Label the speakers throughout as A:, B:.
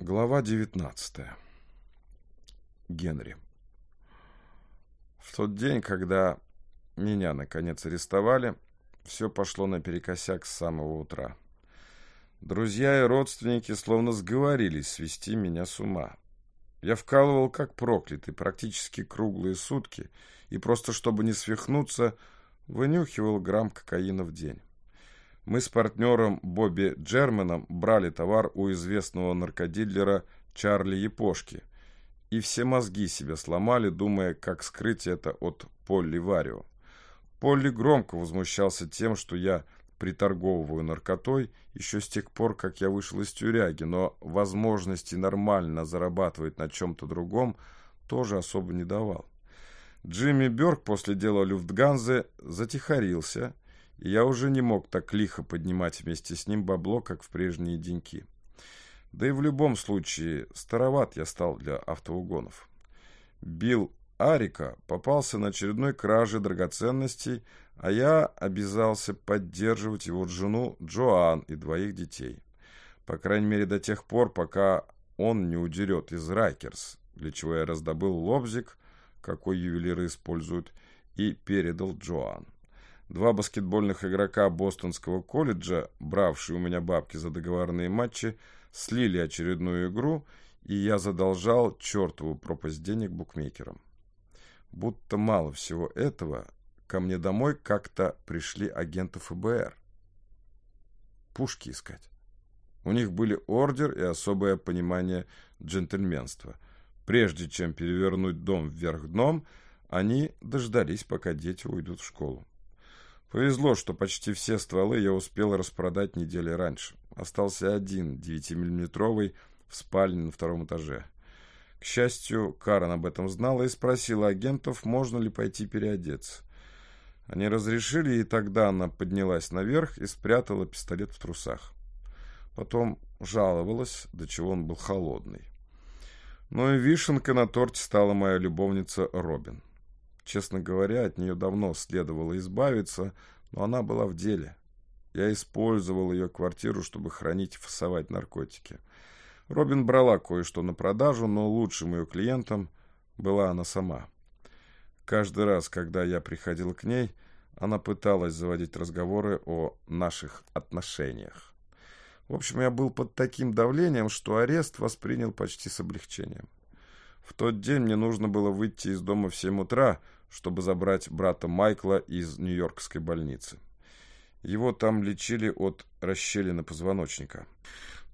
A: Глава 19. Генри. В тот день, когда меня, наконец, арестовали, все пошло наперекосяк с самого утра. Друзья и родственники словно сговорились свести меня с ума. Я вкалывал как проклятый практически круглые сутки и просто, чтобы не свихнуться, вынюхивал грамм кокаина в день. Мы с партнером Бобби Джерменом брали товар у известного наркодиллера Чарли Япошки и все мозги себе сломали, думая, как скрыть это от Полли Варио. Полли громко возмущался тем, что я приторговываю наркотой еще с тех пор, как я вышел из тюряги, но возможности нормально зарабатывать на чем-то другом тоже особо не давал. Джимми Бёрк после дела Люфтганзе затихарился – я уже не мог так лихо поднимать вместе с ним бабло, как в прежние деньки. Да и в любом случае, староват я стал для автоугонов. Билл Арика попался на очередной краже драгоценностей, а я обязался поддерживать его жену Джоан и двоих детей. По крайней мере, до тех пор, пока он не удерет из Райкерс, для чего я раздобыл лобзик, какой ювелиры используют, и передал Джоан. Два баскетбольных игрока Бостонского колледжа, бравшие у меня бабки за договорные матчи, слили очередную игру, и я задолжал чертову пропасть денег букмекерам. Будто мало всего этого, ко мне домой как-то пришли агенты ФБР. Пушки искать. У них были ордер и особое понимание джентльменства. Прежде чем перевернуть дом вверх дном, они дождались, пока дети уйдут в школу. Повезло, что почти все стволы я успел распродать недели раньше. Остался один 9-миллиметровый в спальне на втором этаже. К счастью, Карен об этом знала и спросила агентов, можно ли пойти переодеться. Они разрешили, и тогда она поднялась наверх и спрятала пистолет в трусах. Потом жаловалась, до чего он был холодный. Но и вишенка на торте стала моя любовница Робин. Честно говоря, от нее давно следовало избавиться, но она была в деле. Я использовал ее квартиру, чтобы хранить и фасовать наркотики. Робин брала кое-что на продажу, но лучшим ее клиентом была она сама. Каждый раз, когда я приходил к ней, она пыталась заводить разговоры о наших отношениях. В общем, я был под таким давлением, что арест воспринял почти с облегчением. В тот день мне нужно было выйти из дома в 7 утра, чтобы забрать брата Майкла из Нью-Йоркской больницы. Его там лечили от расщелины позвоночника.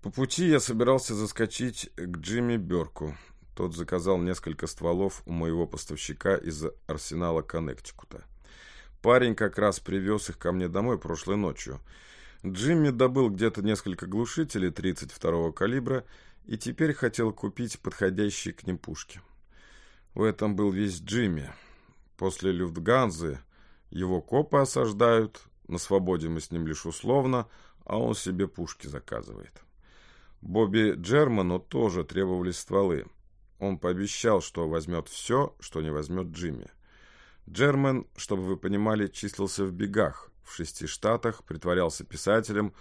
A: По пути я собирался заскочить к Джимми Берку. Тот заказал несколько стволов у моего поставщика из арсенала Коннектикута. Парень как раз привез их ко мне домой прошлой ночью. Джимми добыл где-то несколько глушителей 32-го калибра и теперь хотел купить подходящие к ним пушки. В этом был весь Джимми. После Люфтганзы его копы осаждают, на свободе мы с ним лишь условно, а он себе пушки заказывает. Бобби Джерману тоже требовались стволы. Он пообещал, что возьмет все, что не возьмет Джимми. Джерман, чтобы вы понимали, числился в бегах. В шести штатах, притворялся писателем,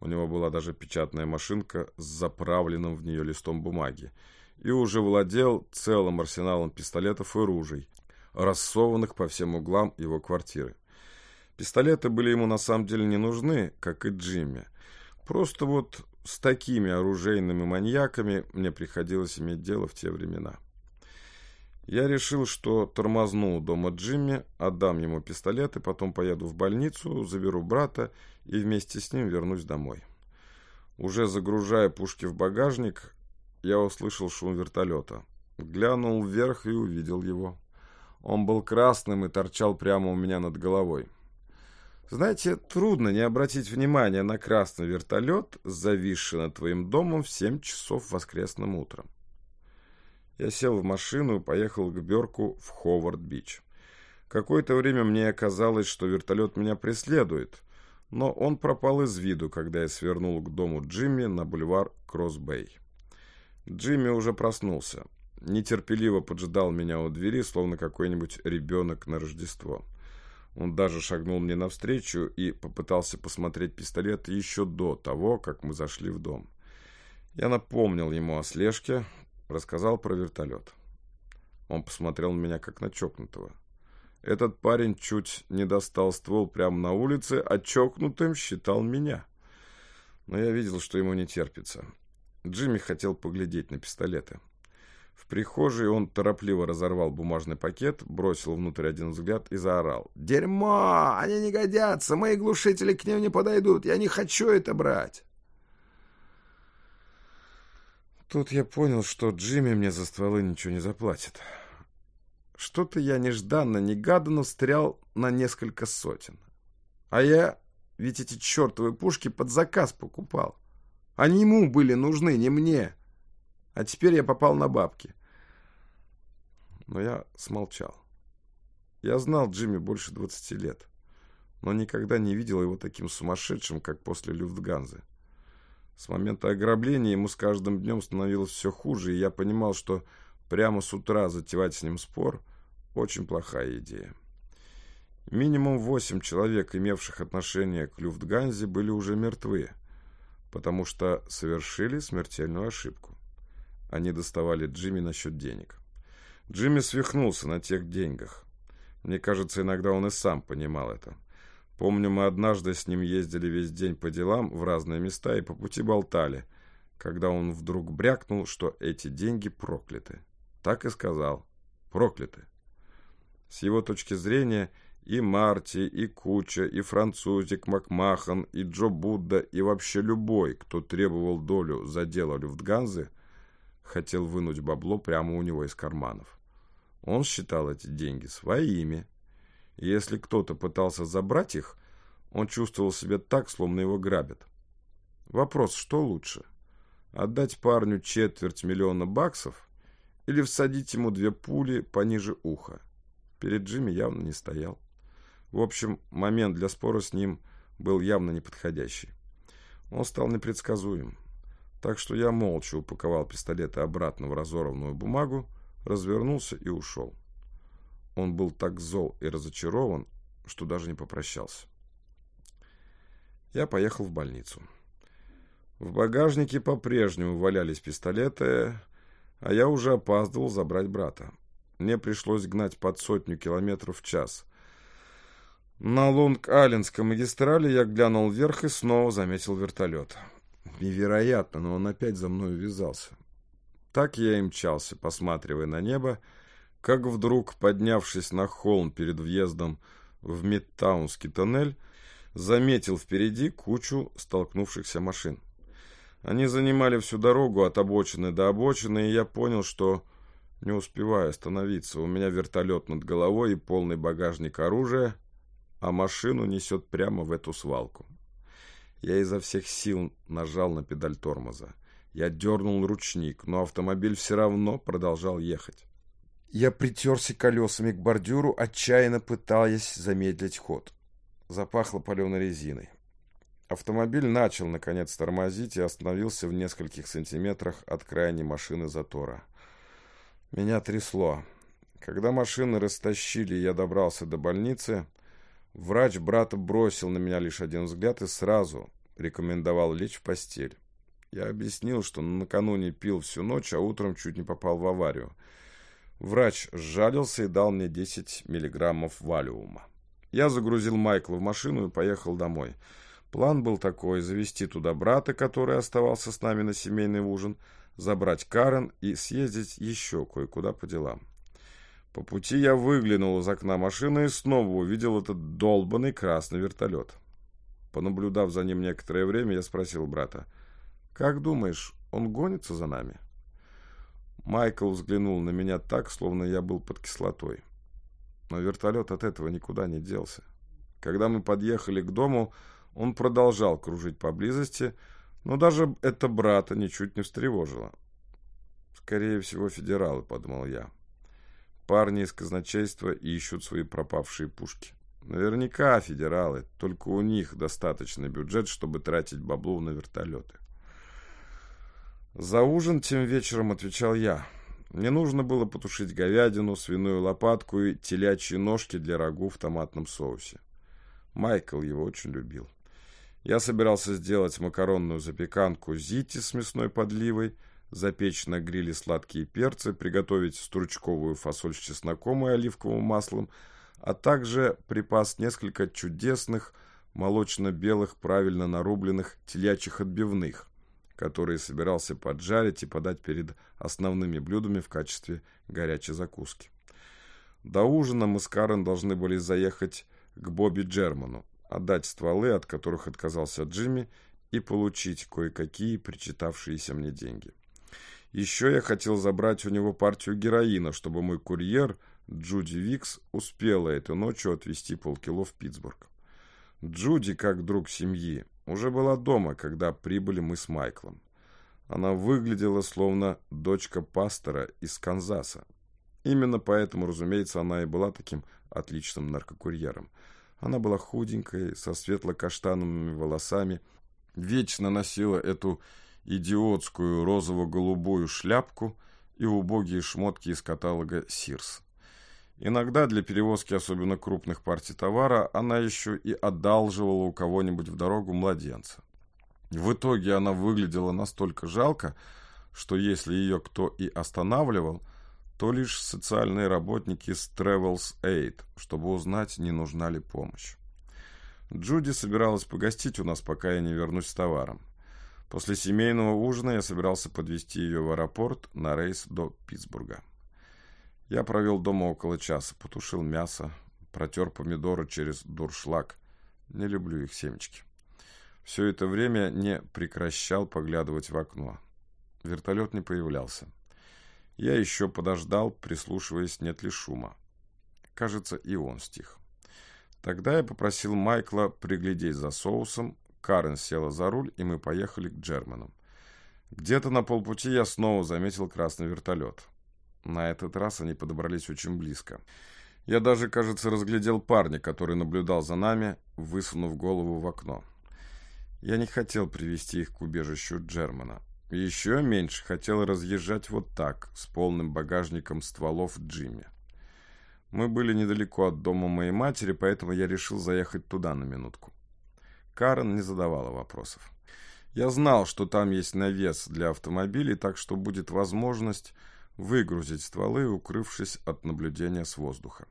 A: у него была даже печатная машинка с заправленным в нее листом бумаги, и уже владел целым арсеналом пистолетов и ружей, рассованных по всем углам его квартиры. Пистолеты были ему на самом деле не нужны, как и Джимми. Просто вот с такими оружейными маньяками мне приходилось иметь дело в те времена. Я решил, что тормозну дома Джимми, отдам ему пистолет и потом поеду в больницу, заберу брата и вместе с ним вернусь домой. Уже загружая пушки в багажник, я услышал шум вертолета. Глянул вверх и увидел его. Он был красным и торчал прямо у меня над головой. Знаете, трудно не обратить внимания на красный вертолет, зависший над твоим домом в семь часов воскресным утром. Я сел в машину и поехал к Берку в Ховард-Бич. Какое-то время мне казалось, что вертолет меня преследует, но он пропал из виду, когда я свернул к дому Джимми на бульвар Кросс-Бэй. Джимми уже проснулся нетерпеливо поджидал меня у двери, словно какой-нибудь ребенок на Рождество. Он даже шагнул мне навстречу и попытался посмотреть пистолет еще до того, как мы зашли в дом. Я напомнил ему о слежке, рассказал про вертолет. Он посмотрел на меня, как на чокнутого. Этот парень чуть не достал ствол прямо на улице, а чокнутым считал меня. Но я видел, что ему не терпится. Джимми хотел поглядеть на пистолеты. В прихожей он торопливо разорвал бумажный пакет, бросил внутрь один взгляд и заорал. «Дерьмо! Они не годятся! Мои глушители к ним не подойдут! Я не хочу это брать!» Тут я понял, что Джимми мне за стволы ничего не заплатит. Что-то я нежданно-негаданно встрял на несколько сотен. А я ведь эти чертовы пушки под заказ покупал. Они ему были нужны, не мне. А теперь я попал на бабки. Но я смолчал. Я знал Джимми больше 20 лет, но никогда не видел его таким сумасшедшим, как после Люфтганзы. С момента ограбления ему с каждым днем становилось все хуже, и я понимал, что прямо с утра затевать с ним спор – очень плохая идея. Минимум восемь человек, имевших отношение к Люфтганзе, были уже мертвы, потому что совершили смертельную ошибку. Они доставали Джимми насчет денег. Джимми свихнулся на тех деньгах. Мне кажется, иногда он и сам понимал это. Помню, мы однажды с ним ездили весь день по делам в разные места и по пути болтали, когда он вдруг брякнул, что эти деньги прокляты. Так и сказал. Прокляты. С его точки зрения и Марти, и Куча, и французик Макмахан, и Джо Будда, и вообще любой, кто требовал долю за дело Люфтганзы – хотел вынуть бабло прямо у него из карманов. Он считал эти деньги своими. И если кто-то пытался забрать их, он чувствовал себя так, словно его грабят. Вопрос, что лучше? Отдать парню четверть миллиона баксов или всадить ему две пули пониже уха? Перед Джимми явно не стоял. В общем, момент для спора с ним был явно неподходящий. Он стал непредсказуем. Так что я молча упаковал пистолеты обратно в разорванную бумагу, развернулся и ушел. Он был так зол и разочарован, что даже не попрощался. Я поехал в больницу. В багажнике по-прежнему валялись пистолеты, а я уже опаздывал забрать брата. Мне пришлось гнать под сотню километров в час. На Лонг-Алленской магистрали я глянул вверх и снова заметил вертолет. Невероятно, но он опять за мной увязался. Так я и мчался, посматривая на небо, как вдруг, поднявшись на холм перед въездом в Мидтаунский тоннель, заметил впереди кучу столкнувшихся машин. Они занимали всю дорогу от обочины до обочины, и я понял, что не успеваю остановиться. У меня вертолет над головой и полный багажник оружия, а машину несет прямо в эту свалку. Я изо всех сил нажал на педаль тормоза. Я дернул ручник, но автомобиль все равно продолжал ехать. Я притерся колесами к бордюру, отчаянно пытаясь замедлить ход. Запахло паленой резиной. Автомобиль начал, наконец, тормозить и остановился в нескольких сантиметрах от крайней машины затора. Меня трясло. Когда машины растащили, я добрался до больницы — Врач брата бросил на меня лишь один взгляд и сразу рекомендовал лечь в постель. Я объяснил, что накануне пил всю ночь, а утром чуть не попал в аварию. Врач сжалился и дал мне 10 миллиграммов валиума. Я загрузил Майкла в машину и поехал домой. План был такой – завести туда брата, который оставался с нами на семейный ужин, забрать Карен и съездить еще кое-куда по делам. По пути я выглянул из окна машины и снова увидел этот долбанный красный вертолет. Понаблюдав за ним некоторое время, я спросил брата, «Как думаешь, он гонится за нами?» Майкл взглянул на меня так, словно я был под кислотой. Но вертолет от этого никуда не делся. Когда мы подъехали к дому, он продолжал кружить поблизости, но даже это брата ничуть не встревожило. «Скорее всего, федералы», — подумал я. Парни из казначейства ищут свои пропавшие пушки. Наверняка федералы, только у них достаточный бюджет, чтобы тратить бабло на вертолеты. За ужин тем вечером отвечал я. Мне нужно было потушить говядину, свиную лопатку и телячьи ножки для рагу в томатном соусе. Майкл его очень любил. Я собирался сделать макаронную запеканку зити с мясной подливой, запечь на гриле сладкие перцы, приготовить стручковую фасоль с чесноком и оливковым маслом, а также припас несколько чудесных молочно-белых правильно нарубленных телячьих отбивных, которые собирался поджарить и подать перед основными блюдами в качестве горячей закуски. До ужина мы с Карен должны были заехать к Бобби Джерману, отдать стволы, от которых отказался Джимми, и получить кое-какие причитавшиеся мне деньги. Еще я хотел забрать у него партию героина, чтобы мой курьер Джуди Викс успела этой ночью отвезти полкило в Питтсбург. Джуди, как друг семьи, уже была дома, когда прибыли мы с Майклом. Она выглядела словно дочка пастора из Канзаса. Именно поэтому, разумеется, она и была таким отличным наркокурьером. Она была худенькой, со светло-каштановыми волосами, вечно носила эту идиотскую розово-голубую шляпку и убогие шмотки из каталога «Сирс». Иногда для перевозки особенно крупных партий товара она еще и одалживала у кого-нибудь в дорогу младенца. В итоге она выглядела настолько жалко, что если ее кто и останавливал, то лишь социальные работники с Travels Aid, чтобы узнать, не нужна ли помощь. Джуди собиралась погостить у нас, пока я не вернусь с товаром. После семейного ужина я собирался подвезти ее в аэропорт на рейс до Питтсбурга. Я провел дома около часа, потушил мясо, протер помидоры через дуршлаг. Не люблю их семечки. Все это время не прекращал поглядывать в окно. Вертолет не появлялся. Я еще подождал, прислушиваясь, нет ли шума. Кажется, и он стих. Тогда я попросил Майкла приглядеть за соусом, Карен села за руль, и мы поехали к Джерманам. Где-то на полпути я снова заметил красный вертолет. На этот раз они подобрались очень близко. Я даже, кажется, разглядел парня, который наблюдал за нами, высунув голову в окно. Я не хотел привести их к убежищу Джермана. Еще меньше хотел разъезжать вот так, с полным багажником стволов Джимми. Мы были недалеко от дома моей матери, поэтому я решил заехать туда на минутку. Карен не задавала вопросов. Я знал, что там есть навес для автомобилей, так что будет возможность выгрузить стволы, укрывшись от наблюдения с воздуха.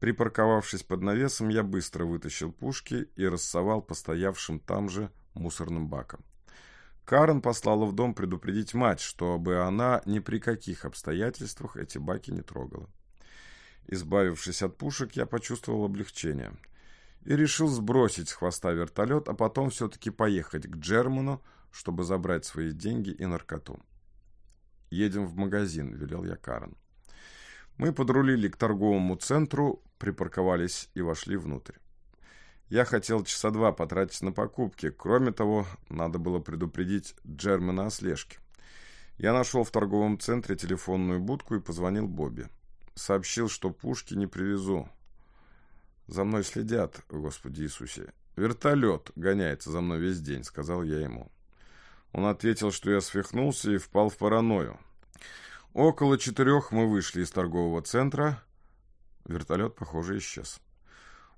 A: Припарковавшись под навесом, я быстро вытащил пушки и рассовал по стоявшим там же мусорным бакам. Карен послала в дом предупредить мать, чтобы она ни при каких обстоятельствах эти баки не трогала. Избавившись от пушек, я почувствовал облегчение и решил сбросить с хвоста вертолет, а потом все-таки поехать к Джерману, чтобы забрать свои деньги и наркоту. «Едем в магазин», — велел я Карен. Мы подрулили к торговому центру, припарковались и вошли внутрь. Я хотел часа два потратить на покупки. Кроме того, надо было предупредить Джермана о слежке. Я нашел в торговом центре телефонную будку и позвонил Бобби. Сообщил, что пушки не привезу. За мной следят, Господи Иисусе. Вертолет гоняется за мной весь день, сказал я ему. Он ответил, что я свихнулся и впал в паранойю. Около четырех мы вышли из торгового центра. Вертолет, похоже, исчез.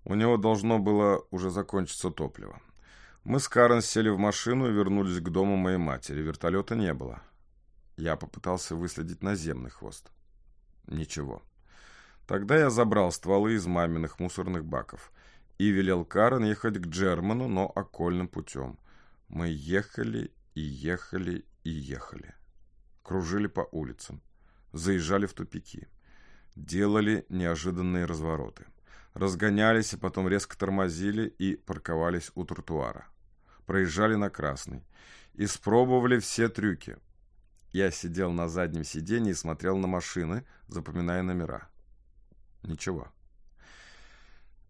A: У него должно было уже закончиться топливо. Мы с Карен сели в машину и вернулись к дому моей матери. Вертолета не было. Я попытался выследить наземный хвост. Ничего. Тогда я забрал стволы из маминых мусорных баков и велел Карен ехать к Джерману, но окольным путем. Мы ехали и ехали и ехали. Кружили по улицам, заезжали в тупики, делали неожиданные развороты. Разгонялись, а потом резко тормозили и парковались у тротуара. Проезжали на красный. Испробовали все трюки. Я сидел на заднем сиденье и смотрел на машины, запоминая номера. Ничего.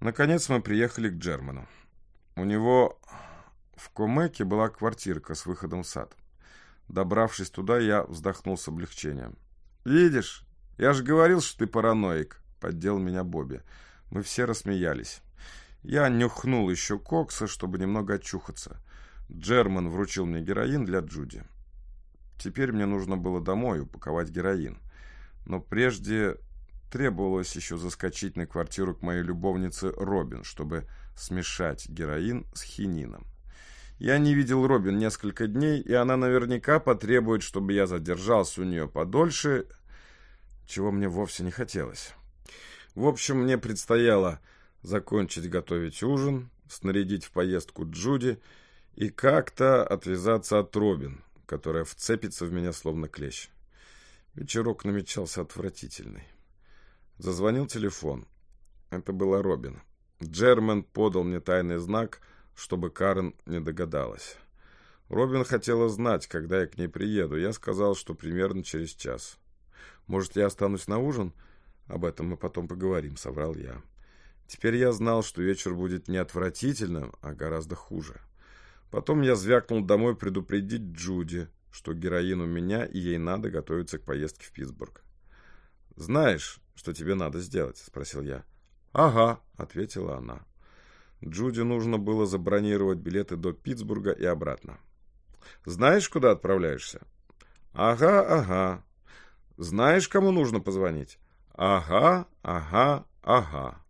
A: Наконец мы приехали к Джерману. У него в Комеке была квартирка с выходом в сад. Добравшись туда, я вздохнул с облегчением. «Видишь, я же говорил, что ты параноик», — поддел меня Бобби. Мы все рассмеялись. Я нюхнул еще кокса, чтобы немного очухаться. Джерман вручил мне героин для Джуди. Теперь мне нужно было домой упаковать героин. Но прежде требовалось еще заскочить на квартиру к моей любовнице Робин, чтобы смешать героин с хинином. Я не видел Робин несколько дней, и она наверняка потребует, чтобы я задержался у нее подольше, чего мне вовсе не хотелось. В общем, мне предстояло закончить готовить ужин, снарядить в поездку Джуди и как-то отвязаться от Робин, которая вцепится в меня словно клещ. Вечерок намечался отвратительный. Зазвонил телефон. Это была Робин. Джермен подал мне тайный знак — чтобы Карен не догадалась. Робин хотела знать, когда я к ней приеду. Я сказал, что примерно через час. Может, я останусь на ужин? Об этом мы потом поговорим, соврал я. Теперь я знал, что вечер будет не отвратительным, а гораздо хуже. Потом я звякнул домой предупредить Джуди, что героин у меня, и ей надо готовиться к поездке в Питтсбург. «Знаешь, что тебе надо сделать?» – спросил я. «Ага», – ответила она. Джуди нужно было забронировать билеты до Питтсбурга и обратно. «Знаешь, куда отправляешься?» «Ага, ага». «Знаешь, кому нужно позвонить?» «Ага, ага, ага».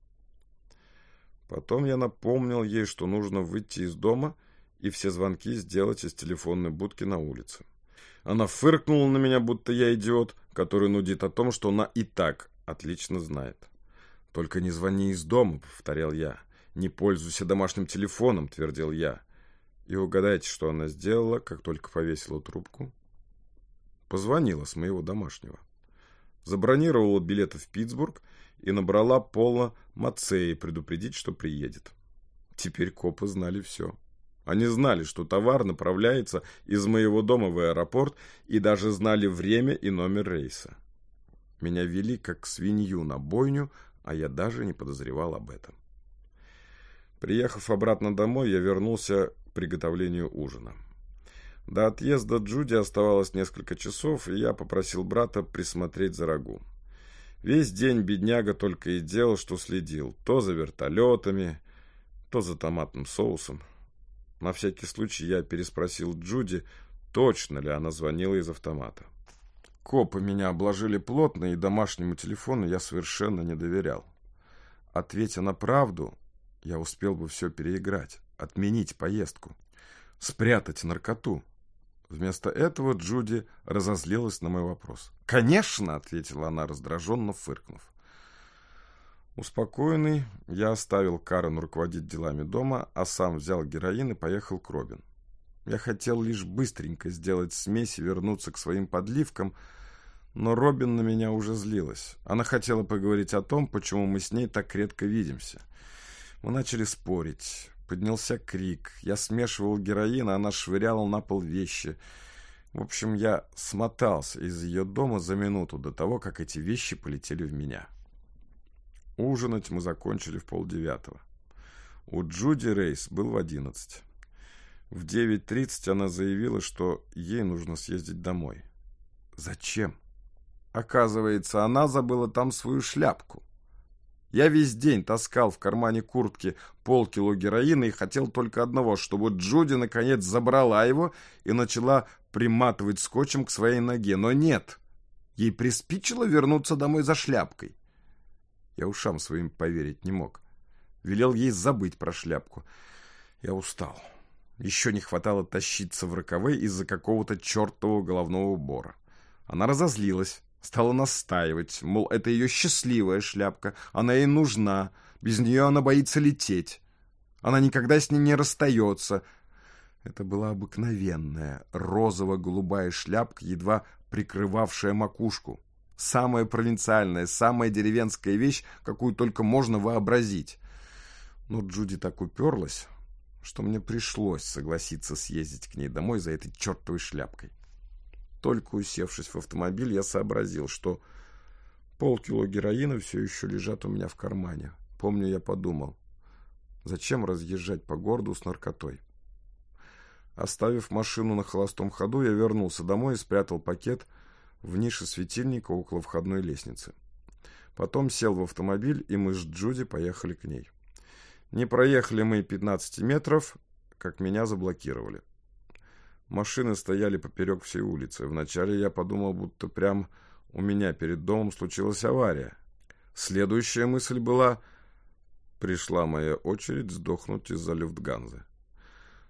A: Потом я напомнил ей, что нужно выйти из дома и все звонки сделать из телефонной будки на улице. Она фыркнула на меня, будто я идиот, который нудит о том, что она и так отлично знает. «Только не звони из дома», — повторял я. «Не пользуйся домашним телефоном», — твердил я. И угадайте, что она сделала, как только повесила трубку? Позвонила с моего домашнего. Забронировала билеты в Питтсбург и набрала Пола Мацеи предупредить, что приедет. Теперь копы знали все. Они знали, что товар направляется из моего дома в аэропорт и даже знали время и номер рейса. Меня вели как свинью на бойню, а я даже не подозревал об этом. Приехав обратно домой, я вернулся к приготовлению ужина. До отъезда Джуди оставалось несколько часов, и я попросил брата присмотреть за рагу. Весь день бедняга только и делал, что следил. То за вертолетами, то за томатным соусом. На всякий случай я переспросил Джуди, точно ли она звонила из автомата. Копы меня обложили плотно, и домашнему телефону я совершенно не доверял. Ответя на правду, я успел бы все переиграть, отменить поездку, спрятать наркоту. Вместо этого Джуди разозлилась на мой вопрос. «Конечно!» — ответила она, раздраженно фыркнув. Успокоенный, я оставил Карен руководить делами дома, а сам взял героин и поехал к Робин. Я хотел лишь быстренько сделать смесь и вернуться к своим подливкам, но Робин на меня уже злилась. Она хотела поговорить о том, почему мы с ней так редко видимся — мы начали спорить. Поднялся крик. Я смешивал героин, а она швыряла на пол вещи. В общем, я смотался из ее дома за минуту до того, как эти вещи полетели в меня. Ужинать мы закончили в полдевятого. У Джуди рейс был в одиннадцать. В девять тридцать она заявила, что ей нужно съездить домой. Зачем? Оказывается, она забыла там свою шляпку. Я весь день таскал в кармане куртки полкило героина и хотел только одного, чтобы Джуди наконец забрала его и начала приматывать скотчем к своей ноге. Но нет, ей приспичило вернуться домой за шляпкой. Я ушам своим поверить не мог. Велел ей забыть про шляпку. Я устал. Еще не хватало тащиться в роковой из-за какого-то чертового головного убора. Она разозлилась, стала настаивать, мол, это ее счастливая шляпка, она ей нужна, без нее она боится лететь. Она никогда с ней не расстается. Это была обыкновенная розово-голубая шляпка, едва прикрывавшая макушку. Самая провинциальная, самая деревенская вещь, какую только можно вообразить. Но Джуди так уперлась, что мне пришлось согласиться съездить к ней домой за этой чертовой шляпкой. Только усевшись в автомобиль, я сообразил, что полкило героина все еще лежат у меня в кармане. Помню, я подумал, зачем разъезжать по городу с наркотой? Оставив машину на холостом ходу, я вернулся домой и спрятал пакет в нише светильника около входной лестницы. Потом сел в автомобиль, и мы с Джуди поехали к ней. Не проехали мы и 15 метров, как меня заблокировали. Машины стояли поперек всей улицы. Вначале я подумал, будто прям у меня перед домом случилась авария. Следующая мысль была Пришла моя очередь сдохнуть из-за люфтганзы.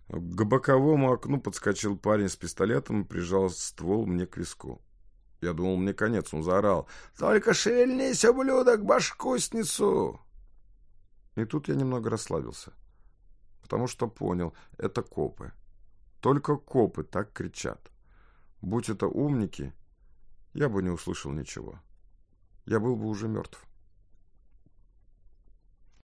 A: К боковому окну подскочил парень с пистолетом и прижал ствол мне к виску. Я думал, мне конец, он заорал. «Только шевельнись, ублюдок, башку снесу!» И тут я немного расслабился, потому что понял, это копы. Только копы так кричат. Будь это умники, я бы не услышал ничего. Я был бы уже мертв.